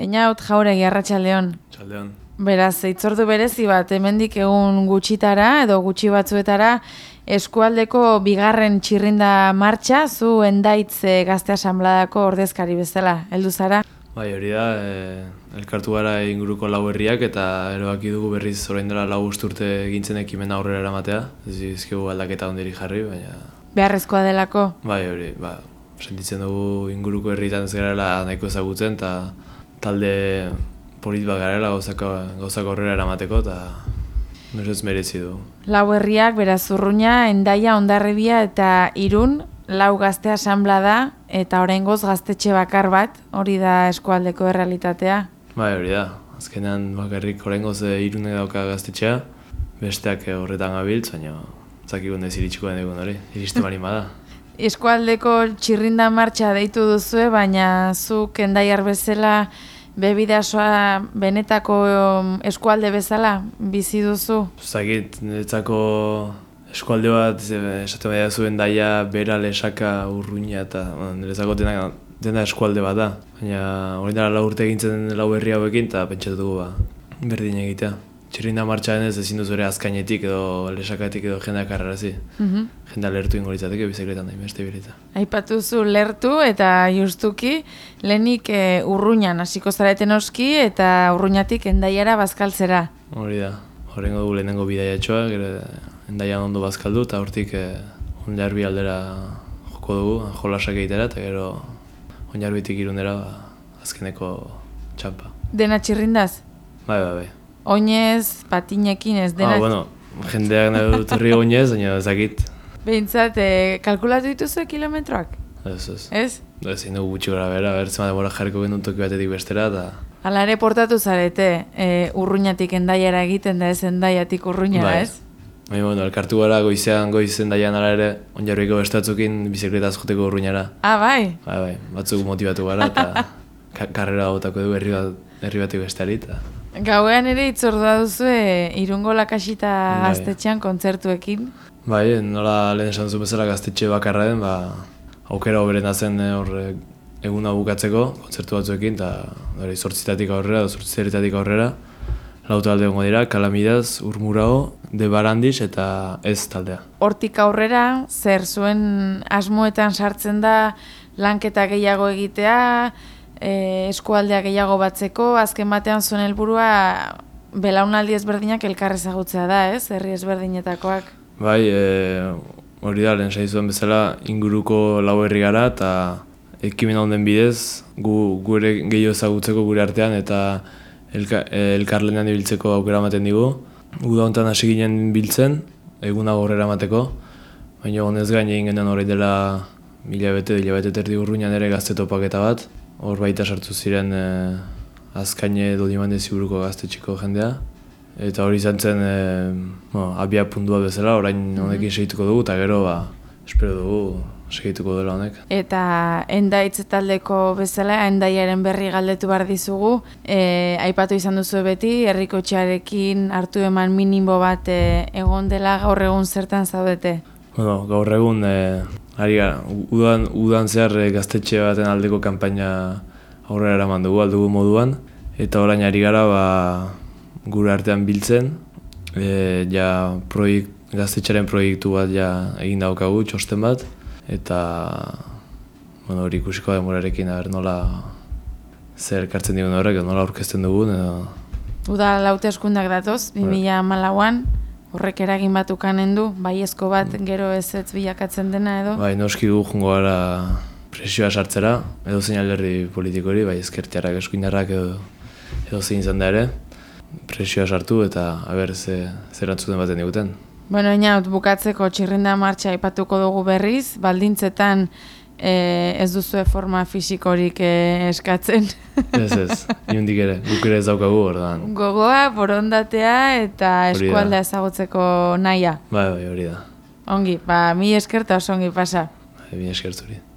Einaut jauregi arratsaldeon. Txaldeon. Beraz, itzordu berezi bat, hemendik egun gutxitara edo gutxi batzuetara eskualdeko bigarren txirrinda martxa, zu endaitz eh, gazte asamladako ordezkari bezala, heldu zara? Bai, hori da, e, elkartu gara inguruko lau herriak eta erabaki dugu berriz orain dela lau urte gintzen ekimena aurrera eramatea. Ez izkigu aldaketa ondiri jarri, baina... Beharrezkoa delako? Bai, hori, ba, sentitzen dugu inguruko herritan ez garela nahiko ezagutzen eta talde polit bat garela gauzako, gauzako aurrera eramateko eta nire ez merezi du. Lau herriak, beraz, urruña, endaia, ondarribia eta irun, lau gazte asamblea da eta oraingoz gaztetxe bakar bat, hori da eskualdeko errealitatea. Bai, hori da. Azkenean bakarrik oraingoz e, irune dauka gaztetxea, besteak e, horretan gabiltz, baina zakigun ez iritsiko den egun hori, iriste bali da. Eskualdeko txirrinda martxa deitu duzue, baina zuk endaiar bezala bebidasoa benetako um, eskualde bezala bizi duzu? Zagit, niretzako eskualde bat, esate baina zuen daia, bera, lesaka, urruina eta niretzako dena, dena eskualde bat da. Baina hori dara lau urte egintzen lau herri hauekin eta pentsatu dugu ba, berdin egitea. Txirrinda martxa denez ezin duzu ere azkainetik edo lesakatik edo jendeak arrarazi. Mm Jendea lertu ingo litzateke bizikletan da, beste bilita. Aipatu zu lertu eta justuki lehenik e, urruñan hasiko zareten oski eta urruñatik endaiara bazkaltzera. Hori da, horrengo dugu lehenengo bidaiatxoa, gero endaian ondo bazkaldu eta hortik eh, onjarbi aldera joko dugu, jolasak egitera eta gero onjarbitik irundera ba, azkeneko txampa. Dena txirrindaz? Bai, bai, bai. Oinez, patinekin ez dena? Ah, bueno, jendeak nahi dut horri oinez, baina ezakit. Behintzat, e, kalkulatu dituzu kilometroak? Ez, ez. Ez? Ez, dugu gutxi gara bera, bertzen demora jarriko genuen toki batetik bestera, eta... Hala ere portatu zarete, e, urruñatik endaiara egiten da ez endaiatik urruñara, bai. ez? Baina, bueno, elkartu gara goizean, goizen daian ala ere, onjarbiko bestatzukin bizikletaz joteko urruñara. Ah, bai? Bai, bai, batzuk motibatu gara, eta ka karrera gotako du herri, bat, herri batik besteari, eta... Gauean ere itzordua duzu e, irungo lakasita Bai. gaztetxean kontzertuekin. Bai, nola lehen esan zu bezala gaztetxe bakarra den, ba, aukera hoberena zen eh, hor eh, eguna bukatzeko, kontzertu batzuekin, eta hori zortzitatik aurrera, zortzitatik aurrera, lau talde gongo dira, Kalamidaz, Urmurao, De Barandis eta ez taldea. Hortik aurrera, zer zuen asmoetan sartzen da lanketa gehiago egitea, e, eskualdea gehiago batzeko, azken batean zuen helburua belaunaldi ezberdinak elkar ezagutzea da, ez? Herri ezberdinetakoak. Bai, e, hori da, lehen saizuen bezala, inguruko lau herri gara, eta ekimen honen bidez, gu, gure gehiago ezagutzeko gure artean, eta elka, e, elkarlenean ibiltzeko aukera ematen digu. Uda honetan hasi ginen biltzen, eguna horrera emateko, baina honez gain egin genuen hori dela mila bete, mila bete terdi urruinan ere gazte topaketa bat. Hor baita sartu ziren e, azkaine edo dimande ziburuko gaztetxiko jendea. Eta hori izan zen e, bueno, abia puntua bezala, orain honekin segituko dugu, eta gero ba, espero dugu segituko dela honek. Eta endaitz taldeko bezala, endaiaren berri galdetu behar dizugu. E, aipatu izan duzu beti, herriko txarekin hartu eman minimo bat e, egon dela gaur egun zertan zaudete. Bueno, gaur egun, e, ari gara, udan, udan zehar e, gaztetxe baten aldeko kanpaina aurrera eraman dugu, aldugu moduan. Eta orain ari gara, ba, gure artean biltzen, e, ja proiekt, gaztetxearen proiektu bat ja egin daukagu, txosten bat, eta bueno, hori ikusiko demorarekin, aber nola zer kartzen digun horrek, nola aurkezten dugun, edo... Uda laute eskundak datoz, 2008an, horrek eragin bat ukanen du, baiezko bat gero ez ez bilakatzen dena edo. Bai, noski gu jungo gara presioa sartzera, edo zein alderdi politikori, bai ezkertiarrak eskuinarrak edo, edo zein izan da ere, presioa sartu eta haber ze, zer antzuten baten diguten. Bueno, inaut, bukatzeko txirrinda martxa aipatuko dugu berriz, baldintzetan e, ez duzue forma fisikorik e, eskatzen. Ez ez, inundik ere, guk ere ez daukagu ordan. Gogoa, borondatea eta eskualdea ezagutzeko nahia. Bai, bai, hori da. Ongi, ba, mi eskerta oso ongi pasa. Bai, bi eskertzuri.